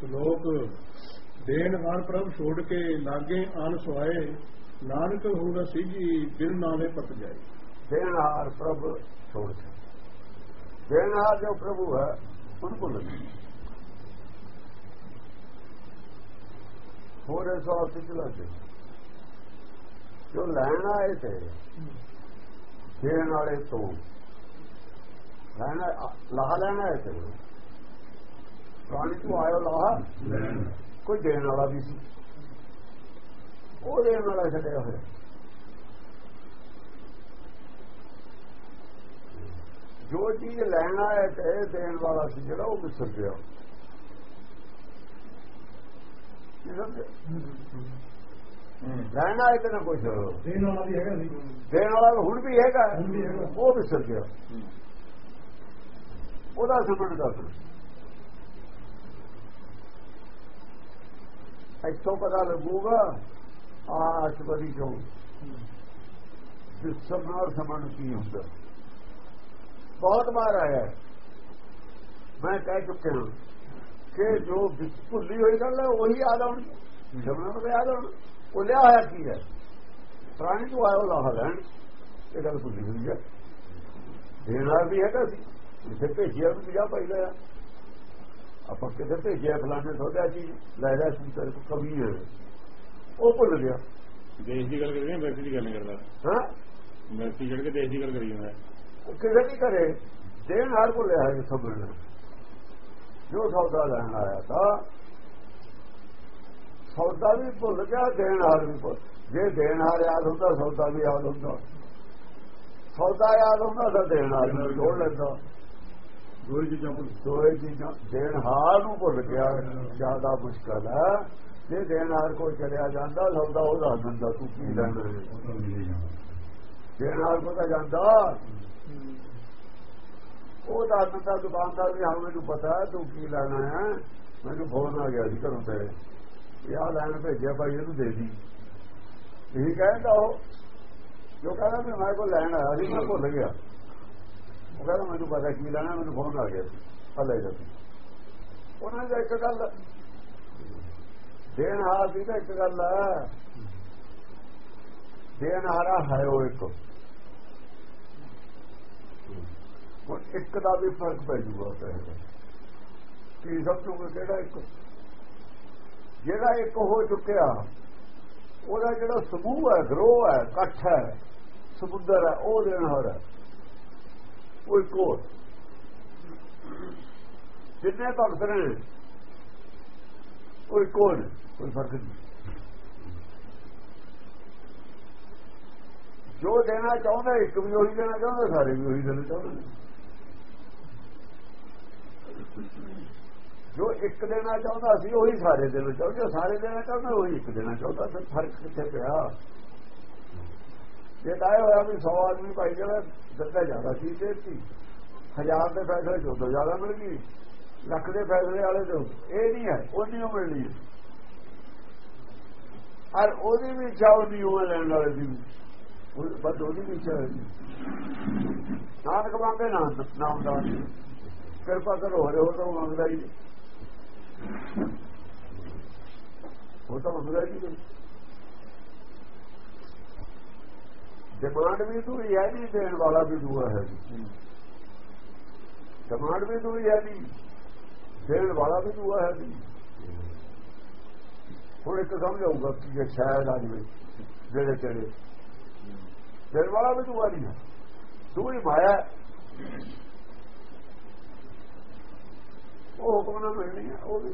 ਸ਼ਲੋਕ ਦੇਣ ਹਾਰ ਪ੍ਰਭ ਛੋੜ ਕੇ ਲਾਗੇ ਆਨ ਸੁਆਏ, ਨਾਨਕ ਹੋਗਾ ਸੀਗੀ ਬਿਨ ਨਾਲੇ ਪਤ ਜਾਏ। ਦੇਣਹਾਰ ਪ੍ਰਭ ਛੋੜ ਕੇ। ਦੇਣਹਾਰ ਜੋ ਪ੍ਰਭੂ ਹੈ ਉनको ਲਗੀ ਹੋਰੇ ਸੋ ਸਿੱਧਲਾ ਤੇ ਜੋ ਲੈਣ ਆਏ ਤੇ, ਦੇਣ ਵਾਲੇ ਤੋਂ। ਲੈਣਾ ਲਾਹ ਲੈਣਾ ਹੈ ਤੇ। ਪ੍ਰਾਣੀ ਤੋਂ ਆਇਓ ਲਾਹ ਕੋਈ ਦੇਣ ਵਾਲਾ ਵੀ ਸੀ। ਉਹ ਦੇਣ ਵਾਲਾ ਛੱਡਿਆ ਹੋਇਆ। ਜੋ ਚੀਜ਼ ਲੈਣਾ ਹੈ ਤੇ ਦੇਣ ਵਾਲਾ ਸੀ ਜਿਹੜਾ ਉਹ ਵਿਸਰ ਗਿਆ। ਲੈਣਾ ਹੈ ਤੇ ਨਾ ਕੁਝ ਦੇਣ ਵਾਲਾ ਵੀ ਹੈਗਾ ਨਹੀਂ। ਦੇਣ ਵਾਲਾ ਵੀ ਹੈਗਾ। ਹੁਣ ਵੀ ਹੈਗਾ। ਉਹ ਵਿਸਰ ਗਿਆ। ਉਹਦਾ ਸਮਝ ਦੱਸ। ਇੱਥੋਂ ਪਤਾ ਲੱਗੂਗਾ ਆ ਅਸ਼ਬਦੀ ਚੋਂ। ਜਿਸਮ ਨਾਲ ਸਮਝ ਕੀ ਹੁੰਦਾ? ਬਹੁਤ ਵਾਰ ਆਇਆ। ਮੈਂ ਕਹਿ ਚੁੱਕਿਆ ਹਾਂ ਕਿ ਜੋ ਭੁੱਲੀ ਹੋਈ ਗੱਲ ਹੈ ਉਹੀ ਯਾਦ ਆਉਣੀ ਜਮਨਾ ਨੂੰ ਯਾਦ ਆਉਣਾ। ਉਹ ਲਿਆ ਹੋਇਆ ਕੀ ਹੈ? ਪ੍ਰਾਣੀ ਤੋਂ ਆਇਆ ਲਾਹ ਲੈਣ। ਇਹ ਗੱਲ ਭੁੱਲੀ ਹੋਈ ਹੈ। ਦੇਣਾ ਵੀ ਹੈਗਾ ਸੀ। ਜਿੱਥੇ ਭੇਜਿਆ ਵੀ ਜਾ ਪਾਈ ਲਿਆ ਆਪਾਂ ਕਿਤੇ ਭੇਜਿਆ ਫਲਾਣੇ ਥੋੜਾ ਚੀਜ਼ ਲੈ ਰਿਹਾ ਸੀ ਤੇਰੇ ਕੋਲ ਕਵੀ ਹੈ। ਉਹ ਭੁੱਲ ਗਿਆ। ਦੇਸ਼ ਦੀ ਗੱਲ ਕਰੀਏ ਵੈਸੇ ਦੀ ਗੱਲ ਨਹੀਂ ਕਰਦਾ? ਹਾਂ? ਵੈਸੇ ਛੱਡ ਕੇ ਦੇਸ਼ ਦੀ ਗੱਲ ਕਰੀ ਜਾਂਦਾ ਉਹ ਕਿਸੇ ਕੀ ਕਰੇ? ਦੇਣ ਹਾਰ ਕੋ ਲਿਆ ਹੈ ਸਮਝਣਾ ਜੋ ਸੌਦਾ ਲੈਣ ਆਇਆ ਤਾਂ ਸੌਦਾ ਵੀ ਭੁੱਲ ਗਿਆ ਦੇਣ ਹਾਰ ਵੀ ਭੁੱਲ ਜੇ ਦੇਣ ਹਾਰ ਯਾਦ ਹੁੰਦਾ ਸੌਦਾ ਵੀ ਯਾਦ ਹੁੰਦਾ। ਸੌਦਾ ਯਾਦ ਹੁੰਦਾ ਤਾਂ ਦੇਣ ਹਾਰ ਨੂੰ ਜੋੜ ਲੈਂਦਾ। ਦੋਈ ਚੀਜ਼ਾਂ ਭੁੱਲ ਦੋਏ ਚੀਜ਼ਾਂ ਦੇਣ ਹਾਰ ਨੂੰ ਭੁੱਲ ਗਿਆ ਜ਼ਿਆਦਾ ਮੁਸ਼ਕਲ ਹੈ। ਜੇ ਦੇਣ ਹਾਰ ਕੋਈ ਚਲਿਆ ਜਾਂਦਾ ਸੌਦਾ ਉਹ ਦੱਸ ਦਿੰਦਾ ਤੂੰ ਕੀ ਲੈਣਾ ਦੇਣ ਹਾਰ ਕੋ ਤਾਂ ਜਾਂਦਾ। ਉਹ ਦੱਸ ਦਿੰਦਾ ਦੁਕਾਨਦਾਰ ਵੀ ਹਾਂ ਮੈਨੂੰ ਪਤਾ ਹੈ ਤੂੰ ਕੀ ਲੈਣਾ ਹੈ। ਮੈਨੂੰ ਫੋਨ ਆ ਗਿਆ ਸੀ ਘਰੋਂ ਤੇ। ਇਹ ਆਹ ਲੈਣ ਭੇਜਿਆ ਭਾਈ ਇਹਨੂੰ ਦੇ ਦੀ। ਇਹ ਕਹਿੰਦਾ ਉਹ। ਜੋ ਕਹਿੰਦਾ ਵੀ ਮੈਂ ਕੋ ਲੈਣ ਆਇਆ ਸੀ ਮੈਂ ਭੁੱਲ ਗਿਆ। ਉਹ ਕਹਿੰਦਾ ਮੈਨੂੰ ਪਤਾ ਕੀ ਲੈਣਾ, ਮੈਨੂੰ ਫੋਨ ਆ ਗਿਆ ਸੀ। ਆ ਲੈ ਜਾ ਉਹਨਾਂ ਦਾ ਇੱਕ ਗੱਲ ਦੇਣ ਹਾਰ ਦੀ ਤਾਂ ਇੱਕ ਗੱਲ ਹੈ ਦੇਣ ਹਾਰਾ ਹੈ ਉਹ ਇੱਕ। ਹੁਣ ਇੱਕ ਦਾ ਵੀ ਫ਼ਰਕ ਪੈ ਜੂਗਾ ਪੈਸੇ ਕੀ ਤੋਂ ਕਿਹੜਾ ਇੱਕ? ਜਿਹੜਾ ਇੱਕ ਹੋ ਚੁੱਕਿਆ, ਉਹਦਾ ਜਿਹੜਾ ਸਮੂਹ ਹੈ, ਗਰੋਹ ਹੈ, ਇਕੱਠ ਹੈ, ਸਮੁੰਦਰ ਹੈ, ਉਹ ਦੇਣ ਹਾਰਾ ਉਹ ਇੱਕ ਹੋਰ ਜਿੰਨੇ ਭਗਤ ਨੇ ਉਹ ਇੱਕ ਕੋਈ ਫ਼ਰਕ ਨਹੀਂ। ਜੋ ਦੇਣਾ ਚਾਹੁੰਦਾ, ਇੱਕ ਵੀ ਉਹੀ ਦੇਣਾ ਚਾਹੁੰਦਾ, ਸਾਰੇ ਵੀ ਉਹੀ ਦੇਣਾ ਚਾਹੁੰਦੇ ਨੇ। ਜੋ ਇੱਕ ਦੇਣਾ ਚਾਹੁੰਦਾ ਸੀ ਉਹੀ ਸਾਰੇ ਦੇਣਾ ਚਾਹੁੰਦੇ ਸਾਰੇ ਦੇਣਾ ਚਾਹੁੰਦਾ, ਉਹੀ ਇੱਕ ਦੇਣਾ ਚਾਹੁੰਦਾ, ਫਿਰ ਫ਼ਰਕ ਕਿੱਥੇ ਪਿਆ? ਜੇ ਤਾਂ ਹੋਇਆ ਵੀ 100 ਆਦਮੀ ਭਾਈ ਜਿਹੜਾ ਦਿੱਤਾ ਜ਼ਿਆਦਾ ਸੀ ਤੇ ਸੀ। ਹਜ਼ਾਰ ਦੇ ਫੈਸਲੇ ਜੋ ਤੋਂ ਜ਼ਿਆਦਾ ਮਿਲ ਗਈ। ਲੱਖ ਦੇ ਫੈਸਲੇ ਵਾਲੇ ਤੋਂ ਇਹ ਨਹੀਂ ਹੈ ਉਹ ਉਹ ਮਿਲਣੀ ਹੈ। ਔਰ ਉਹਦੀ ਵੀ ਇੱਛਾ ਉਹਦੀ ਉਹ ਲੈਣ ਵਾਲੇ ਦੀ ਵੀ। ਬਸ ਉਹਦੀ ਵੀ ਇੱਛਾ ਹੈ। ਨਾਨਕ ਮੰਗੇ ਨਾ ਨਾਮ ਦਾ ਕਿਰਪਾ ਕਰੋ, ਹਰੇ ਹੋ ਤਾਂ ਮੰਗਦਾ ਹੀ ਉਹ ਤਾਂ ਮੰਗਦਾ ਹੀ ਨਹੀਂ। ਡਿਮਾਂਡ ਵੀ ਤੂੰ ਹੈ ਨਹੀਂ ਦੇਣ ਵਾਲਾ ਵੀ ਦੂਆ ਹੈ ਡਿਮਾਂਡ ਵੀ ਤੂੰ ਹੈ ਨਹੀਂ ਦੇਣ ਵਾਲਾ ਵੀ ਦੂਆ ਹੈ ਨਹੀਂ ਹੁਣ ਇੱਕ ਸਮਝਾਊਗਾ ਕਿ ਇਹ ਸ਼ਾਇਦ ਆ ਜਵੇ ਜਿਹੜੇ ਤੇਰੇ ਦੇਣ ਵਾਲਾ ਵੀ ਦੂਆ ਨਹੀਂ ਹੀ। ਮਾਇਆ। ਉਹ ਹੁਕਮ ਨਾਲ ਮਿਲਣੀ ਹੈ ਉਹ ਵੀ।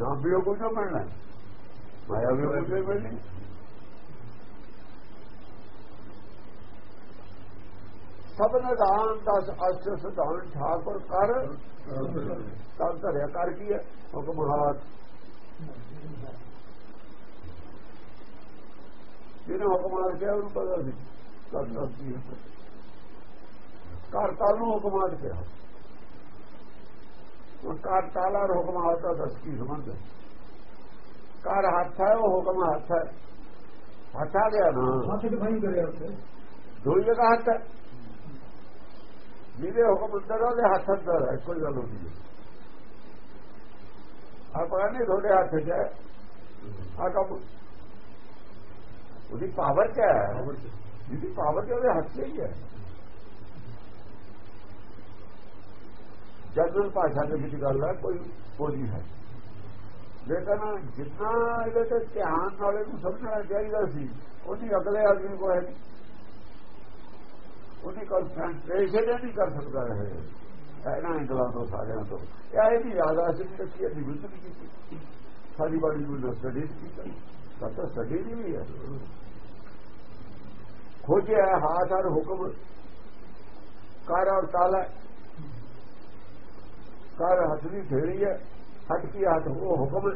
ਨਾਮ ਵੀ ਉਹ ਕੁਝ ਮਿਲਣਾ। ਮਾਇਆ ਵੀ ਉਹ ਮਿਲਣੀ ਹੈ। ਸਭ ਨਿਦਾਨ ਦਸ ਅਸ ਸਿਧਾਂਤ ਠਾਕੁਰ ਕਰ। ਕਰ ਧਰਿਆ ਕਰ ਕੀ ਹੈ? ਹੁਕਮ ਹਾਤ ਜਿਹਨੇ ਹੁਕਮ ਹਾਤ ਕਿਹਾ ਉਹਨੂੰ ਪਤਾ ਸੀ। ਕਰਤਾ ਕੀ ਹੈ? ਕਰਤਾ ਨੂੰ ਹੁਕਮ ਹਾਤ ਕਿਹਾ? ਉਹ ਕਰਤਾ ਨਾਲ ਹੁਕਮ ਹਾਤ ਦਾ ਦੱਸ ਕੀ ਸੰਬੰਧ ਹੈ? ਕਰ ਹੱਥ ਹੈ ਉਹ ਹੁਕਮ ਹੱਥ ਹੈ। ਹੱਥ ਗਿਆ ਨਾ। ਹੱਥ ਡਿਫਾਈਨ ਕਰਿਆ ਉੱਥੇ। ਦੋਈ ਜਗ੍ਹਾ ਹੱਥ ਹੈ। ਜਿਹਦੇ ਹੁਕਮ ਅੰਦਰ ਉਹਦੇ ਹੱਥ ਅੰਦਰ ਹੈ ਕੋਈ ਗੱਲ ਨਹੀਂ। ਆਪਣਾ ਨਹੀਂ ਤੁਹਾਡੇ ਹੱਥ 'ਚ ਹੈ ਆ ਕੰਮ। ਉਹਦੀ ਪਾਵਰ ਕਿਆ ਹੈ ਜਿਹਦੀ ਪਾਵਰ ਤੇ ਉਹਦੇ ਹੱਥ 'ਚ ਹੀ ਹੈ। ਜਨਰਲ ਭਾਸ਼ਾ ਦੇ ਵਿੱਚ ਗੱਲ ਹੈ ਕੋਈ ਨਹੀਂ ਹੈ। ਲੇਕਿਨ ਜਿੰਨਾ ਇਹਦੇ ਤੇ ਧਿਆਨ ਨਾਲ ਇਹਨੂੰ ਸਮਝਣਾ ਚਾਹੀਦਾ ਸੀ ਉਹਦੀ ਅਗਲੇ ਆਦਮੀ ਕੋ ਹੈ। ਉਹਦੀ ਕਨਸੈਂਟਰੇਸ਼ਨ ਨਹੀਂ ਕਰ ਸਕਦਾ ਹੈ ਇਹਨਾਂ ਇੰਗਲਾਂ ਤੋਂ ਸਾਰਿਆਂ ਤੋਂ। ਇਹ ਇਹਦੀ ਯਾਦ ਅਸੀਂ ਰੱਖੀ ਹੈ ਨਿਵਿਤ ਨਹੀਂ ਕੀਤੀ ਸਾਡੀ ਬਾਡੀ ਨੂੰ ਸਟੱਡੀ ਕੀਤੀ। ਤਾਂ ਤਾਂ ਸਟੱਡੀ ਨਹੀਂ ਹੈ ਖੋਜਿਆ ਹਾਥ ਔਰ ਹੁਕਮ। ਕਰ ਔਰ ਤਾਲਾ ਕਰ ਹੱਥ ਦੀ ਢੇੜੀ ਹੈ। ਹੱਥ ਕੀ ਹੱਥ, ਉਹ ਹੁਕਮ।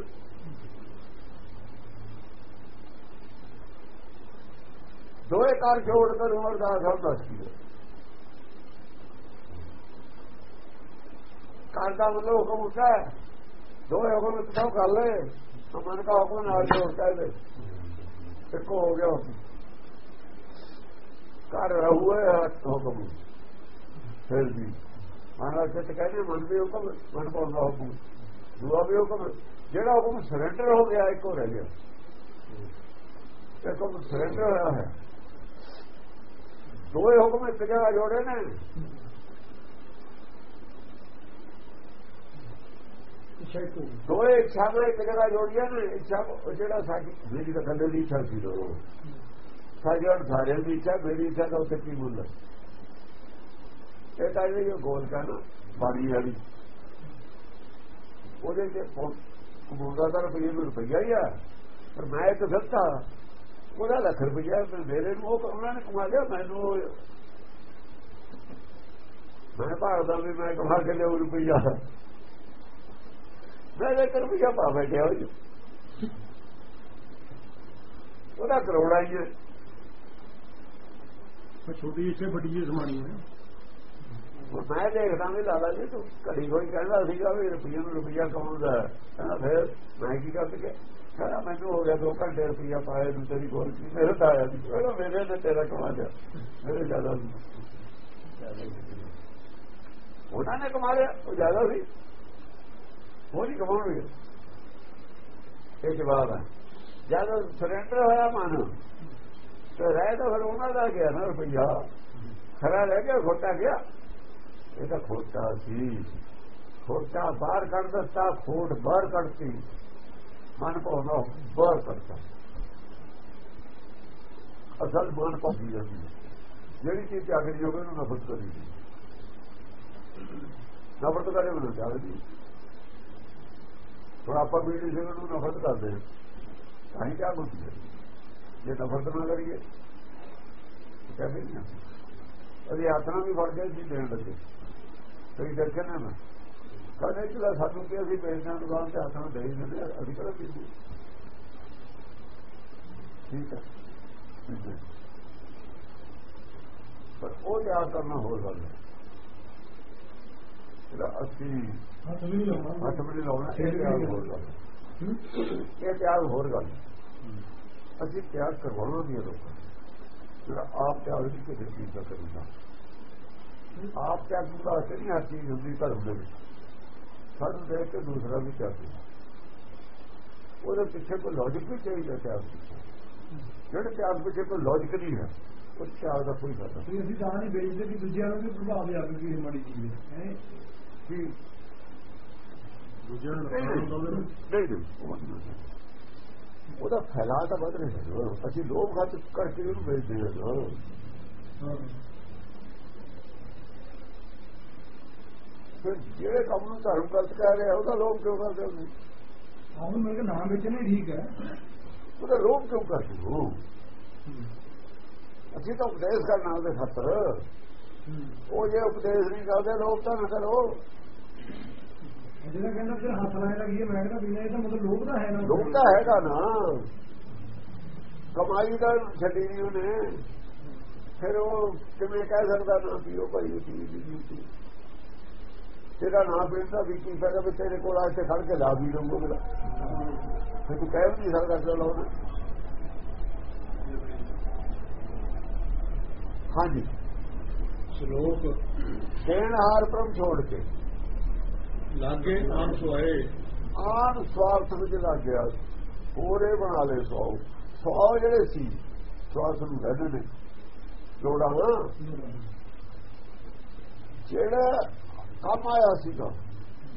ਦੋਏ ਕਾਰ ਜੋੜ ਕਰ ਉਮਰ ਦਾ ਸਭ ਦੱਸ ਕਾਰ ਦਾ ਮਤਲਬ ਹੁਕਮ ਹੁੰਦਾ ਹੈ। ਦੋਏ ਹੁਕਮ ਇਕੱਠਾ ਕਰ ਲੈ ਮਨ ਦਾ ਹੁਕਮ ਨਾਲ ਜੋੜਦਾ ਹੈ ਇੱਕੋ ਹੋ ਗਿਆ ਹੁਕਮ। ਕਰ ਰਹੂਏ ਹੁਕਮ। ਫਿਰ ਵੀ ਮਹਾਰਾਜ ਤੇ ਕਹਿੰਦੇ, ਮਨ ਵੀ ਹੁਕਮ, ਮਨ ਦਾ ਹੁਕਮ? ਦੂਆ ਵੀ ਹੁਕਮ। ਜਿਹੜਾ ਹੁਕਮ ਸਰੈਂਡਰ ਹੋ ਗਿਆ, ਇੱਕੋ ਰਹਿ ਗਿਆ। ਇੱਕ ਹੁਕਮ ਸਰੈਂਡਰ ਹੋਇਆ ਹੈ। ਦੋਏ ਹੁਕਮ ਇੱਕ ਜਗ੍ਹਾ ਜੋੜੇ ਨੇ। ਇੱਛਾ। ਦੋਏ ਇੱਛਾਵਾਂ ਇੱਕ ਜਗ੍ਹਾ ਜੋੜੀਆਂ ਨੇ। ਇੱਛਾ ਜਿਹੜਾ ਸਾਡੀ ਮੇਰੀ ਤਾਂ ਕੱਲੇ ਦੀ ਇੱਛਾ ਸੀ ਦੋ ਸਾਡੀ ਹੁਣ ਸਾਰਿਆਂ ਦੀ ਇੱਛਾ ਮੇਰੀ ਇੱਛਾ ਦਾ ਉੱਤੇ ਕੀ ਮੁੱਲ? ਇਹ ਤਾਂ ਇਹ ਗੋਲ ਕਰਨਾ ਬਾਣੀ ਵਾਲੀ। ਉਹਦੇ ਤੇ ਕਮੂਦਾ ਦਾ ਰੁਪਈਆ ਨੂੰ ਰੁਪਈਆ ਹੀ ਆ। ਪਰ ਮੈਂ ਇੱਕ ਦਿੱਤਾ ਉਹਦਾ ਲੱਖ ਰੁਪਈਆ ਤੇ ਮੇਰੇ ਨੂੰ ਉਹ ਉਹਨਾਂ ਨੇ ਕਮਾ ਲਿਆ ਮੈਨੂੰ ਮੈਂ ਭਾਰਦਾ ਵੀ ਮੈਂ ਕਮਾ ਕੇ ਲਿਆ ਰੁਪਈਆ। ਮੈਂ ਇੱਕ ਰੁਪਈਆ ਪਾ ਬੈਠਿਆ ਉਹ 'ਚ। ਉਹਦਾ ਕਰੋੜਾ ਹੀ ਹੈ। ਛੋਟੀ ਇੱਛਾ ਵੱਡੀ ਜੀ ਸਮਾਣੀ ਹੈ। ਮੈਂ ਦੇਖਦਾ ਵੀ ਲਾਲਾ ਜੀ ਤੂੰ ਘੜੀ ਕੋਈ ਕਹਿੰਦਾ ਸੀਗਾ ਵੀ ਰੁਪਈਆ ਨੂੰ ਰੁਪਈਆ ਕਮਾਉਂਦਾ ਫਿਰ ਮੈਂ ਕੀ ਕਰ ਗਿਆ ਕਹਿੰਦਾ, ਮੈਨੂੰ ਹੋ ਗਿਆ 2 ਘੰਟੇ ਰੁਪਈਆ ਪਾਏ ਨੂੰ ਤੇਰੀ ਕੋਲ ਕੀ ਮੇਰੇ ਤਾਂ ਆਇਆ ਸੀ ਕਹਿੰਦਾ, ਮੇਰੇ ਤੇ ਤੇਰਾ ਕਮਾ ਲਿਆ ਮੇਰੇ ਜ਼ਿਆਦਾ ਸੀ। ਉਹਨਾਂ ਨੇ ਕਮਾ ਲਿਆ, ਉਹ ਜ਼ਿਆਦਾ ਸੀ। ਉਹ ਨਹੀਂ ਕਮਾਉਣਗੇ। ਇਹ ਜਵਾਬ ਹੈ। ਜਦੋਂ ਸਰੈਂਡਰ ਹੋਇਆ ਮਨ, ਤੇ ਰਹਿ ਤਾਂ ਫਿਰ ਉਹਨਾਂ ਦਾ ਗਿਆ ਨਾ ਰੁਪਈਆ। ਖਰਾ ਰਹਿ ਗਿਆ, ਖੋਟਾ ਗਿਆ। ਇਹ ਤਾਂ ਖੋਟਾ ਸੀ। ਖੋਟਾ ਬਾਹਰ ਕੱਢ ਦਿੱਤਾ, ਖੋਟ ਬਾਹਰ ਕੱਢਤੀ। ਮਨ ਪਾਉਣਾ ਬਾਹਰ ਕਰਦਾ। ਅਸਲ ਮਨ ਪਾਉਂਦੀ ਜਾਂਦੀ ਹੈ। ਜਿਹੜੀ ਚੀਜ਼ ਤਿਆਗਣੀ ਹੋਵੇ, ਉਹਨੂੰ ਨਫ਼ਰਤ ਕਰੀ ਨਫ਼ਰਤ ਕਰੇ, ਉਹਨੂੰ ਚਾਹਦੀ ਹੁਣ ਆਪਾਂ ਬੀੜੀ ਸਿੰਘ ਨੂੰ ਨਫ਼ਰਤ ਕਰਦੇ ਹਾਂ ਤਾਂ ਹੀ ਕਿਆ ਹੁੰਦੀ ਜੇ ਨਫ਼ਰਤ ਨਾ ਕਰੀਏ, ਤਾਂ ਕਹਿੰਦੇ ਨਹੀਂ ਅਸੀਂ ਆਤਨਾ ਵੀ ਫੜ ਗਈ ਸੀ ਦੇਣ ਲੱਗੇ। ਤੁਸੀਂ ਦੇਖਿਆ ਨਾ? ਕਹਿੰਦੇ ਕਿ ਸਾਨੂੰ ਕਿ ਅਸੀਂ ਵੇਚਣ ਦੁਕਾਨ ਤੇ ਹੱਥਾਂ ਦੇ ਹੀ ਦਿੰਦੇ ਅਸੀਂ ਕਿਹੜਾ ਪੀਂਦੇ ਠੀਕ ਹੈ ਠੀਕ ਹੈ। ਪਰ ਉਹ ਯਾਦ ਕਰਨਾ ਹੋਰ ਗੱਲ ਹੈ ਜਿਹੜਾ ਅਸੀਂ ਹੱਥ ਵੀ ਨਹੀਂ ਲਾਉਣਾ ਹੱਥ ਵੀ ਨਹੀਂ ਲਾਉਣਾ ਇਹ ਤਿਆਗ ਹੋਰ ਗੱਲ? ਇਹ ਤਿਆਗ ਹੋਰ ਗੱਲ। ਅਸੀਂ ਤਿਆਗ ਕਰਵਾਉਣਾ ਵੀ ਹੈ ਲੋਕਾਂ ਨੂੰ। ਜਿਹੜਾ ਆਪ ਤਿਆਗ ਨਹੀਂ ਕਿਸੇ ਚੀਜ਼ ਦਾ ਕਰੂਗਾ ਆਪ ਤਿਆਗ ਦਾ ਨਹੀਂ ਚੀਜ਼ ਹੁੰਦੀ ਧਰਮ ਦੇ ਵਿੱਚ ਸਾਨੂੰ ਦੇਖ ਕੇ ਦੂਸਰਾ ਵੀ ਤਿਆਗ ਉਹਦੇ ਪਿੱਛੇ ਕੋਈ ਲੌਜੀਕ ਵੀ ਚਾਹੀਦਾ ਪਿੱਛੇ ਜਿਹੜੇ ਤਿਆਗ ਪਿੱਛੇ ਕੋਈ ਲੌਜੀਕ ਨਹੀਂ ਹੈ ਉਹ ਤਿਆਗ ਦਾ ਕੋਈ ਫਾਇਦਾ ਵੀ ਅਸੀਂ ਤਾਂ ਨਹੀਂ ਵੇਚਦੇ ਕਿ ਦੂਜਿਆਂ ਨੂੰ ਵੀ ਪ੍ਰਭਾਵ ਆਵੇ ਕਿ ਇਹ ਮਾੜੀ ਚੀਜ਼ ਹੈ ਹੈਂ? ਨਹੀਂ ਦੂਜਿਆਂ ਨੂੰ ਨਹੀਂ, ਉਹਦੇ। ਨਹੀਂ ਨਹੀਂ, ਨਹੀਂ। ਫੈਲਾਅ ਤਾਂ ਵੱਧ ਰਿਹਾ। ਅਸੀਂ ਲੋਭ ਖਤ ਕਰਕੇ ਉਹਨੂੰ ਵੇਚਦੇ ਹਾਂ ਨਾ। ਹਾਂ ਫਿਰ ਜਿਹੜੇ ਕੰਮ ਨੂੰ ਧਰਮ ਗਲਤ ਕਹਿ ਰਿਹਾ ਉਹਦਾ ਲੋਭ ਕਿਉਂ ਕਰਦੇ ਹੋ ਆਹ ਮੇਰੇ ਨਾਮ ਵੇਚਣੇ ਠੀਕ ਹੈ। ਉਹਦਾ ਲੋਭ ਕਿਉਂ ਕਰਦੇ ਹੋ? ਅਸੀਂ ਤਾਂ ਉਪਦੇਸ਼ ਕਰਨਾ ਉਹਦੇ ਖਾਤਰ। ਉਹ ਜੇ ਉਪਦੇਸ਼ ਨਹੀਂ ਕਰਦੇ ਲੋਭ ਤਾਂ ਨਾ ਕਰੋ। ਜਿਹੜਾ ਕਹਿੰਦਾ ਫਿਰ ਹੱਥ ਲਾਇਆ ਲੱਗੀ ਮੈਂ ਕਹਿੰਦਾ ਬਿਨਾਂ ਇਹ ਤਾਂ ਮਤਲਬ ਲੋਭ ਦਾ ਹੈ ਨਾ। ਲੋਭ ਤਾਂ ਹੈਗਾ ਨਾ। ਕਮਾਈ ਦਾ ਛੱਡੀ ਨਹੀਂ ਉਹਨੇ। ਫਿਰ ਉਹ ਕਿਵੇਂ ਕਹਿ ਸਕਦਾ ਨਾ ਪੀਓ ਭਾਈ ਉਹ ਚੀਜ਼ ਦੀ ਤੇਰਾ ਨਾ ਪੀਣ ਦਾ ਵੀ ਕੀ ਫਾਇਦਾ ਵੀ ਤੇਰੇ ਕੋਲ ਆ ਕੇ ਖੜ ਕੇ ਲਾ ਵੀ ਲਊਗਾ ਫਿਰ ਤੂੰ ਕਹਿ ਵੀ ਨਹੀਂ ਸਕਦਾ ਚਲੋ ਹਾਂਜੀ। ਸ਼ਲੋਕ। ਦੇਣ ਹਾਰ ਪ੍ਰਮ ਛੋੜ ਕੇ। ਲਾਗੇ ਆਮ ਸੁਆਏ। ਆਨ ਸਵਾਰਥ ਵਿੱਚ ਲੱਗ ਗਿਆ ਹੋਰੇ ਬਣਾ ਲਏ ਸੌ। ਸੌ ਜਿਹੜੇ ਸੀ ਸਵਾਰਥ ਨੂੰ ਕਹਿੰਦੇ ਨੇ। ਲੋੜਾਂ। ਜਿਹੜਾ ਕੰਮ ਆਇਆ ਸੀਗਾ।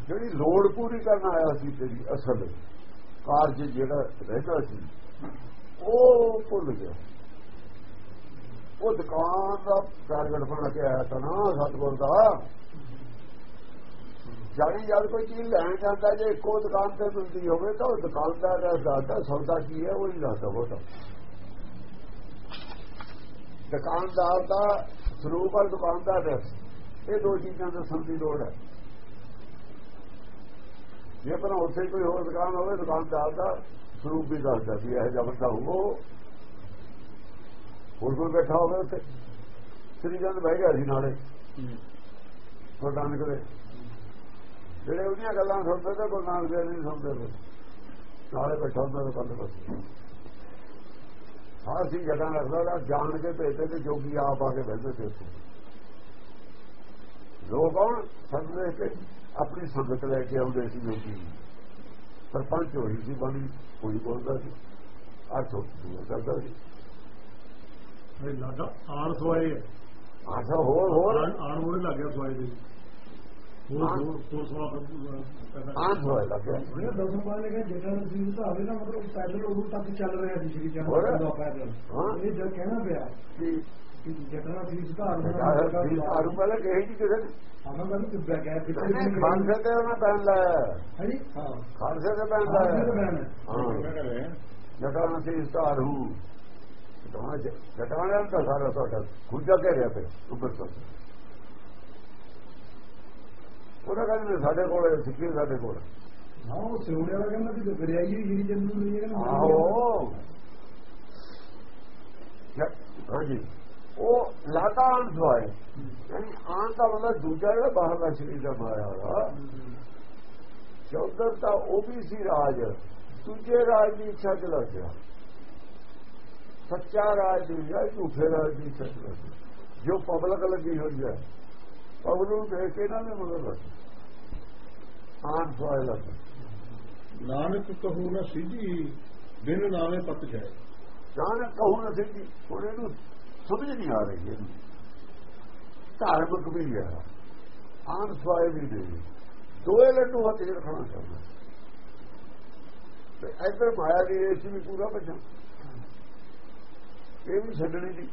ਜਿਹੜੀ ਲੋੜ ਪੂਰੀ ਕਰਨ ਆਇਆ ਸੀ ਤੇਰੀ ਅਸਲ ਕਾਰਜ ਜਿਹੜਾ ਰਹਿਦਾ ਸੀ, ਉਹ ਭੁੱਲ ਗਿਆ। ਉਹ ਦੁਕਾਨ ਦਾ ਟਾਰਗੇਟ ਬਣਾ ਕੇ ਆਇਆ ਤਾਂ ਨਾ ਸਤਗੁਰ ਦਾ। ਜਾਣੀ ਜਦ ਕੋਈ ਚੀਜ਼ ਲੈਣ ਜਾਂਦਾ, ਜੇ ਇੱਕੋ ਦੁਕਾਨ ਤੇ ਮਿਲਦੀ ਹੋਵੇ ਤਾਂ ਉਹ ਦੁਕਾਨਦਾਰ ਦਾ ਦੱਸਦਾ ਸੌਦਾ ਕੀ ਹੈ, ਉਹ ਹੀ ਦੱਸਦਾ ਉਹ ਦੁਕਾਨਦਾਰ ਦਾ ਸਰੂਪ ਔਰ ਦੁਕਾਨਦਾਰ ਦਾ ਇਹ ਦੋ ਚੀਜ਼ਾਂ ਦੱਸਣ ਦੀ ਲੋੜ ਹੈ। ਜੇ ਪਰ ਉੱਥੇ ਕੋਈ ਹੋਰ ਦੁਕਾਨ ਹੋਵੇ ਦੁਕਾਨਦਾਰ ਦਾ ਸਰੂਪ ਵੀ ਦੱਸਦਾ ਵੀ ਇਹ ਜਬਰਦਾ ਹੋਵੋ ਹੋਰ ਕੋਈ ਬੈਠਾ ਹੋਵੇ ਉੱਥੇ। ਸ੍ਰੀ ਜਨ ਬਹਿ ਗਿਆ ਸੀ ਨਾਲੇ। ਗੁਰੂ ਨਾਨਕ ਦੇ। ਜਿਹੜੇ ਉਹਦੀਆਂ ਗੱਲਾਂ ਸੁਣਦੇ ਤੇ ਗੁਰੂ ਨਾਨਕ ਦੇ ਨਹੀਂ ਸੁਣਦੇ ਨਾਲੇ ਬੈਠਾ ਹੁੰਦਾ ਤਾਂ ਕੱਲ ਬਸ ਸਾਰੀ ਜਗ੍ਹਾ ਰੱਖਦਾ, ਜਾਣ ਕੇ ਭੇਜਦੇ ਤੇ ਜੋਗੀ ਆਪ ਆ ਕੇ ਬੈਠਦੇ ਤੇ ਉੱਥੇ। ਲੋਕ ਆਉਣ ਸੰਦੇ ਕੇ ਆਪਣੀ ਸੰਗਤ ਲੈ ਕੇ ਆਉਂਦੇ ਸੀ ਜੋਗੀ ਸਰਪੰਚ ਹੋਈ ਸੀ ਬਣੀ ਕੋਈ ਬੋਲਦਾ ਸੀ। ਅਰਥ ਕਰਦਾ ਸੀ। ਇਹ ਲਾਡਾ ਆਣ ਸਵਾਏ ਆਸਾ ਹੋਰ ਹੋਰ। ਆਣ ਮੋੜੇ ਲੱਗ ਗਿਆ ਸਵਾਏ ਦੇ। ਹੋਰ ਹੋਰ ਹੋਰ ਸਵਾ ਆਂਖ ਹੋਇਆ ਲੱਗਿਆ ਉਹਨੇ ਦਸਮ ਨੇ ਕਿਹਾ ਜਿਹੜਾ ਸੀ ਤਾਂ ਹਾਲੇ ਨਾ ਮਤਲਬ ਪੈਦਲ ਉਦੋਂ ਤੱਕ ਚੱਲ ਰਿਹਾ ਸੀ ਸ਼੍ਰੀ ਹੋਰ? ਦਾ। ਪੈਦਲ ਹਾਂ। ਇਹ ਜਦ ਕਹਿਣਾ ਪਿਆ ਕਿ? ਸੁਧਾਰ ਪਹਿਲੇ ਕਹੇ ਜੀ ਕਿਸੇ ਨੇ ਆਨਾਂ ਦਾ ਵੀ ਕਿੱਦਾਂ ਗਿਆ ਕਿੱਥੇ ਨਹੀਂ, ਖਾਲਸੇ ਤੇ ਉਹਨਾਂ ਪੈਣ ਲਾਇਆ। ਹਾਂਜੀ ਹਾਂ। ਖਾਲਸੇ ਤੇ ਪੈਣ ਖਾਲਸੇ ਤੇ ਲਾਇਆ। ਪੈਣ ਹੈ। ਹਾਂ ਕਰ? ਰਹੇ ਜਟਾਣਾ ਸੀ ਸਤਾਰੂ ਜਟਾਣਾ ਦਾ ਸਾਰਾ ਤੁਹਾਡਾ ਖੁੱਜਾ ਘੇਰਿਆ ਪਿਆ ਉੱਪਰ ਤੋਂ। ਉਹਦਾ ਕਹਿੰਦੇ ਸਾਡੇ ਕੋਲ ਸਿੱਖੀ ਸਾਡੇ ਕੋਲ ਹਾਂ। ਉਹ ਸਿਉਣੇ ਵਾਲਾ ਕਹਿੰਦਾ ਵੀ ਦਰਿਆਈ ਚੰਦ ਨੂੰ ਨਹੀਂ ਆਹੋ। ਜ- ਹਾਂਜੀ। ਉਹ ਲਾਤਾ ਅਨਸਵਾਏ ਯਾਨੀ ਆਨ ਦਾ ਮਤਲਬ ਦੂਜਾ ਜਿਹੜਾ ਬਾਹਰਲਾ ਸਰੀਰ ਦਾ ਮਾਇਆ ਹੋਇਆ। ਚੌਧਰ ਤਾਂ ਉਹ ਵੀ ਸੀ ਰਾਜ। ਦੂਜੇ ਰਾਜ ਦੀ ਇੱਛਾ ਚ ਲੱਗ ਗਿਆ। ਸੱਚਾ ਰਾਜ ਦੀ ਜਾਂ ਝੂਠੇ ਰਾਜ ਦੀ ਇੱਛਾ ਚ ਲੱਗ ਗਿਆ। ਜੋ ਪਬਲਿਕ ਲੱਗੀ ਹੋਈ ਹੈ ਪਬਲਿਕ ਨੂੰ ਦੇਖ ਕੇ ਇਹਨਾਂ ਨੇ ਮਗਰ ਲੱਗ ਆਨ ਸਵਾਏ ਲੱਗ। ਨਾਨਕ ਕਹੂ ਨਾ ਸਿੱਧੀ ਬਿਨ ਨਾਵੇਂ ਪਤ ਜਾਏ। ਨਾਨਕ ਕਹੂ ਨਾ ਸਿੱਧੀ ਹੁਣ ਇਹਨੂੰ ਸਮਝ ਨਹੀਂ ਆ ਰਹੀ ਇਹਨੂੰ ਧਾਰਮਿਕ ਵੀ ਹੈ। ਆਮ ਸਵਾਏ ਵੀ ਦੇ ਦੋਏ ਲੱਡੂ ਹੱਥ 'ਚ ਰੱਖਣਾ ਚਾਹੁੰਦਾ। ਤੇ ਇੱਧਰ ਮਾਇਆ ਦੀ ਰੇਸ ਵੀ ਪੂਰਾ ਭੱਜਾਂ ਇਹ ਵੀ ਛੱਡਣੀ ਦੀ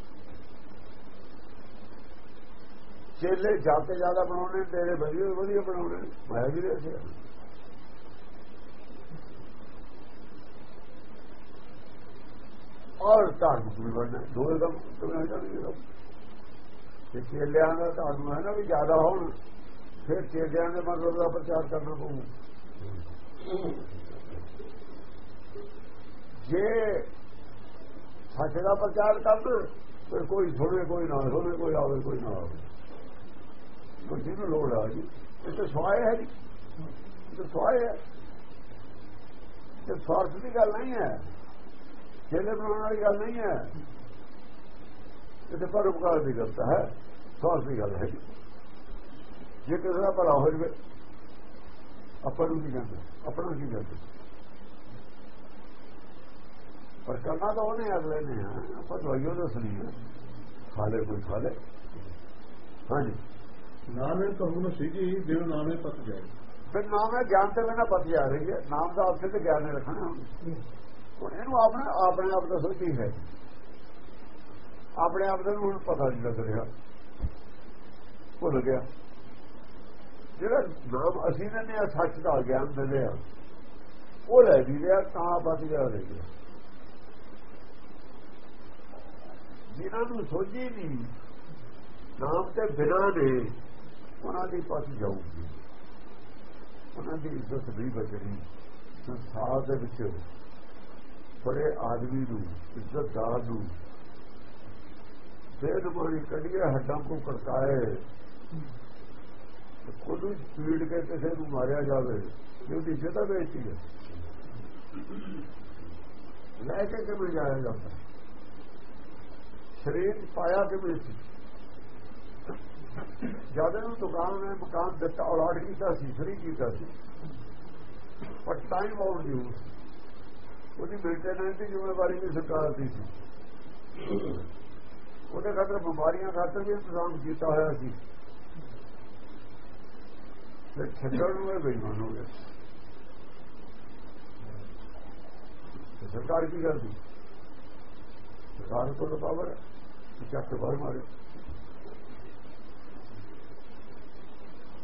ਚੇਲੇ ਜਾਤੇ ਜ਼ਿਆਦਾ ਬਣਾਉਣੇ ਤੇਰੇ ਵਧੀਆ ਵਧੀਆ ਬਣਾਉਣੇ ਮਾਇਆ ਦੀ ਰੇਸ ਹੈ ਔਰ ਧਾਰਮਿਕ ਵੀ ਬਣਨਾ ਦੋਏ ਕੰਮ ਕਰਨਾ ਚਾਹੀਦਾ ਤੇ ਚੇਲਿਆਂ ਦਾ ਧਰਮ ਹੈ ਨਾ ਵੀ ਜ਼ਿਆਦਾ ਹੋਣ, ਫਿਰ ਚੇਲਿਆਂ ਦੇ ਮਤਲਬ ਦਾ ਪ੍ਰਚਾਰ ਕਰਨਾ ਪਊ। ਜੇ ਸੱਚ ਦਾ ਪ੍ਰਚਾਰ ਕਰਨ ਫਿਰ ਕੋਈ ਸੁਣੇ ਕੋਈ ਨਾ ਸੁਣੇ ਕੋਈ ਆਵੇ, ਕੋਈ ਨਾ ਆਵੇ। ਕੋਈ ਜਿਹਨੂੰ ਲੋੜ ਆ ਜੀ। ਇਹ ਤਾਂ ਸਵਾਏ ਹੈ ਜੀ। ਇਹ ਤਾਂ ਸਵਾਏ ਹੈ। ਤੇ ਸਵਾਰਥ ਦੀ ਗੱਲ ਨਹੀਂ ਹੈ। ਚੇਲੇ ਬਣਾਉਣ ਵਾਲੀ ਗੱਲ ਨਹੀਂ ਹੈ। ਇਹ ਤਾਂ ਪਰਉਪਕਾਰ ਦੀ ਗੱਲ ਤਾਂ ਹੈ ਸਵਾਰਥ ਦੀ ਗੱਲ ਹੈ। ਜੇ ਕਿਸੇ ਦਾ ਭਲਾ ਹੋ ਜਵੇ ਆਪਾਂ ਨੂੰ ਨਹੀਂ ਜਾਂਦੇ ਆਪਣਾ ਕੀ ਜਾਂਦੇ ਪਰ ਕਰਨਾ ਤਾਂ ਉਹਨੇ ਅਗਲੇ ਨੇ ਆਪਾਂ ਦਵਾਈਓ ਦੱਸਣੀ ਹੈ ਖਾਲੇ ਕੋਈ ਖਾਲੇ ਹਾਂਜੀ। ਨਾਨਕ ਕਹੂ ਨਾ ਸਿੱਧੀ ਬਿਨ ਨਾਵੇਂ ਪਤ ਜਾਏ ਫਿਰ ਨਾਮ ਹੈ ਗਿਆਨ ਤੇ ਬਿਨਾ ਪਤੀ ਆ ਰਹੀ ਹੈ। ਨਾਮ ਦਾ ਅਰਥ ਤੇ ਗਿਆਨ ਨੇ ਰੱਖਣਾ। ਹੁਣ ਇਹਨੂੰ ਆਪਣਾ ਆਪਣੇ ਆਪ ਦਾ ਸੋਚੀ ਹੈ। ਆਪਣੇ ਆਪ ਦਾ ਹੁਣ ਪਤਾ ਨਹੀਂ ਲੱਗ ਰਿਹਾ। ਭੁੱਲ ਗਿਆ। ਜਿਹੜਾ ਨਾਮ ਅਸੀਂ ਨੇ ਨੇ ਸੱਚ ਦਾ ਗਿਆਨ ਦਿੰਦੇ ਲਿਆ ਉਹ ਲੈ ਵੀ ਲਿਆ ਤਾਂ ਬਚ ਗਿਆ ਰਹਿ ਗਿਆ। ਜਿਨ੍ਹਾਂ ਨੂੰ ਸੋਝੀ ਨਹੀਂ, ਨਾਮ ਤੇ ਬਿਨਾਂ ਦੇ ਉਹਨਾਂ ਦੀ ਪਤ ਜਾਊਗੀ। ਉਹਨਾਂ ਦੀ ਇੱਜ਼ਤ ਵੀ ਬਚਣੀ। ਸੰਸਾਰ ਦੇ ਵਿੱਚ ਬੜੇ ਆਦਮੀ ਨੂੰ ਇੱਜ਼ਤਦਾਰ ਨੂੰ। ਫੇਰ ਕੋਈ ਕੱਢੀਏ ਹੱਡਾਂ ਕੋ ਕੜਕਾਏ ਖੁਦ ਹੀ ਪੀੜ ਕੇ ਕਿਸੇ ਨੂੰ ਮਾਰਿਆ ਜਾਵੇ ਜੇ ਉਹਦੀ ਇੱਜ਼ਤ ਬੇਇੱਜ਼ਤੀ ਹੈ। ਲੈ ਕੇ ਕਿਵੇਂ ਜਾਇਆ ਜਾਂਦਾ? ਸ਼ਰੀਰ ਪਾਇਆ ਕਿਵੇਂ ਸੀ? ਜਦ ਨੂੰ ਦੁਕਾਨ ਨੇ ਮਕਾਨ ਦਿੱਤਾ, ਔਲਾਦ ਕੀਤਾ ਸੀ, ਫਰੀ ਕੀਤਾ ਸੀ। ਪਰ ਟਾਈਮ ਆਊਟ ਯੂਜ਼ ਉਹਦੀ ਮੇਨਟੇਨੈਂਸ ਦੀ ਜ਼ਿੰਮੇਵਾਰੀ ਵੀ ਸਰਕਾਰ ਦੀ ਸੀ। ਉਹਦੇ ਖਾਤਰ ਬਿਮਾਰੀਆਂ ਖਾਤਰ ਵੀ ਇੰਤਜ਼ਾਮ ਕੀਤਾ ਹੋਇਆ ਸੀ। ਤੇ ਛੱਡਣ ਨੂੰ ਇਹ ਬੇਈਮਾਨ ਹੋ ਗਿਆ। ਤੇ ਸਰਕਾਰ ਕੀ ਕਰਦੀ? ਸਰਕਾਰ ਕੋਲ ਪਾਵਰ ਹੈ ਚੱਕ ਕੇ ਬਾਹਰ ਮਾਰੇ।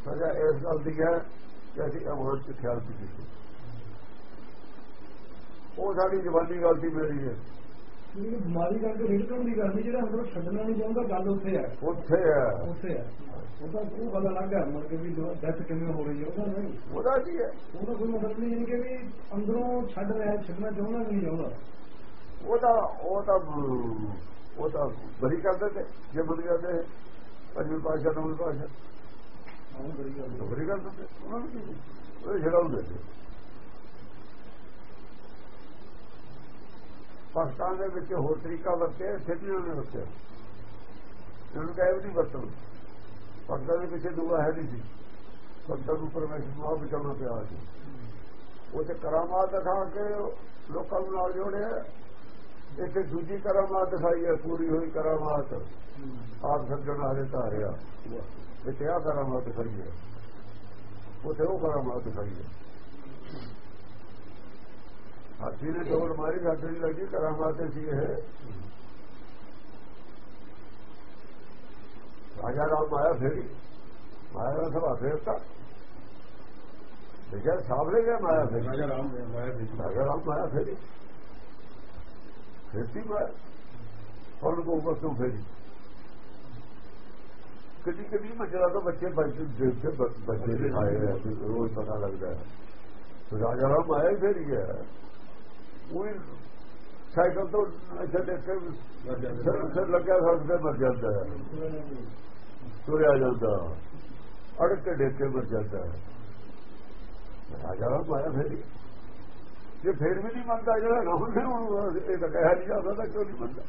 ਸਜ਼ਾ ਇਸ ਗੱਲ ਦੀ ਹੈ ਕਿ ਅਸੀਂ ਅਵਾਜ਼ ਤੇ ਖਿਆਲ ਕੀਤੀ ਉਹ ਸਾਡੀ ਜਵਾਨੀ ਗਲਤੀ ਮੇਰੀ ਹੈ ਕਿਉਂਕਿ ਬਿਮਾਰੀ ਕਰਕੇ ਰਿਟਰਨ ਦੀ ਗੱਲ ਨਹੀਂ ਜਿਹੜਾ ਅੰਦਰੋਂ ਛੱਡਣਾ ਨਹੀਂ ਚਾਹੁੰਦਾ ਗੱਲ ਉੱਥੇ ਹੈ। ਉੱਥੇ ਹੈ। ਉੱਥੇ ਹੈ। ਉਹਦਾ ਉਹ ਗੱਲ ਅਲੱਗ ਹੈ ਮੁੜ ਕੇ ਵੀ ਡੈਥ ਕਿਵੇਂ ਹੋ ਰਹੀ ਹੈ ਉਹਦਾ ਨਹੀਂ। ਉਹਦਾ ਕੀ ਹੈ? ਉਹਦਾ ਕੋਈ ਮਤਲਬ ਨਹੀਂ ਕਿ ਵੀ ਅੰਦਰੋਂ ਛੱਡ ਰਿਹਾ ਛੱਡਣਾ ਚਾਹੁੰਦਾ ਕਿ ਨਹੀਂ ਚਾਹੁੰਦਾ। ਉਹਦਾ ਉਹ ਤਾਂ ਉਹ ਤਾਂ ਬਰੀ ਕਰਦੇ ਤੇ ਜੇ ਬਰੀ ਕਰਦੇ ਪੰਜਵੀਂ ਪਾਸ਼ਾ ਨੌਵੀਂ ਪਾਸ਼ਾ ਗੱਲ। ਬਰੀ ਕਰਦੇ। ਉਹਨਾਂ ਨੂੰ ਉਹ ਛਡਾਉਂਦੇ ਪਾਕਿਸਤਾਨ ਦੇ ਵਿੱਚ ਹੋਰ ਤਰੀਕਾ ਵਰਤਿਆ ਇੱਥੇ ਵੀ ਉਹਨੇ ਵਰਤਿਆ। ਇਹਨੂੰ ਕਹੇ ਵੀ ਨਹੀਂ ਵਰਤਣ। ਪਾਕਿਸਤਾਨ ਦੇ ਪਿੱਛੇ ਦੂਆ ਹੈ ਨਹੀਂ ਸੀ। ਬੰਦਾ ਨੂੰ ਪਰਮੇਸ਼ਰ ਨੂੰ ਆਪ ਬਚਾਉਣਾ ਪਿਆ ਸੀ। ਉਹ ਤੇ ਕਰਾਮਾਤ ਦਿਖਾ ਕੇ ਲੋਕਾਂ ਨੂੰ ਨਾਲ ਜੋੜਿਆ। ਇੱਥੇ ਦੂਜੀ ਕਰਾਮਾਤ ਦਿਖਾਈ ਹੈ, ਪੂਰੀ ਹੋਈ ਕਰਾਮਾਤ। ਆਪ ਸੱਜਣ ਹਾਰੇ ਧਾਰਿਆ। ਵਿੱਚ ਆ ਕਰਾਮਾਤ ਦਿਖਾਈ ਹੈ। ਉਥੇ ਉਹ ਕਰਾਮਾਤ ਦਿਖਾਈ ਹੈ। ਹਾਥੀ ਨੇ ਡੋਰ ਮਾਰੀ ਸਾਡੇ ਨਹੀਂ ਲੱਗੀ ਕਰਾਮਾਤ ਸੀ ਇਹ। ਰਾਜਾ ਰਾਮ ਆਇਆ ਫੇਰੀ। ਮਾਇਆ ਦਾ ਸਭਾ ਫੇਰਤਾ ਦੇਖਿਆ ਸਾਹਮਣੇ ਗਿਆ ਮਾਇਆ ਫੇਰੀ? ਰਾਜਾ ਰਾਮ ਮਾਇਆ ਦੇ ਰਾਜਾ ਰਾਮ ਮਾਇਆ ਫੇਰੀ। ਫੇਰਤੀ ਮਾਇਆ। ਔਰ ਕੋ ਉੱਪਰ ਤੋਂ ਫੇਰੀ? ਕਦੀ ਕਦੀ ਮਜਰਾ ਤੋਂ ਬੱਚੇ ਬੱਚੇ ਬ- ਬੱਚੇ ਤੇ ਰੋਜ਼ ਪਤਾ ਲੱਗਦਾ ਹੈ। ਰਾਜਾ ਰਾਮ ਆਇਆ ਫੇਰੀ ਹੈ। ਉਹ ਸਾਈਕਲ ਤੋਂ ਅੱਛਾ ਦੇਖ ਕੇ ਸਿਰ ਸਿਰ ਲੱਗਿਆ ਸੜਕ ਤੇ ਮਰ ਜਾਂਦਾ ਹੈ। ਤੁਰਿਆ ਜਾਂਦਾ। ਅੜ ਕੇ ਡੇਕ ਕੇ ਮਰ ਜਾਂਦਾ ਹੈ। ਰਾਜਾ ਰਾਮ ਆਇਆ ਫੇਰੀ। ਜੇ ਫੇਰ ਵੀ ਨਹੀਂ ਮੰਨਦਾ ਜਿਹੜਾ ਰਾਮ ਨੇ ਹੁਣ ਇਹ ਤਾਂ ਕਹਿਆ ਨਹੀਂ ਜਾਂਦਾ ਕਿਉਂ ਨਹੀਂ ਮੰਨਦਾ?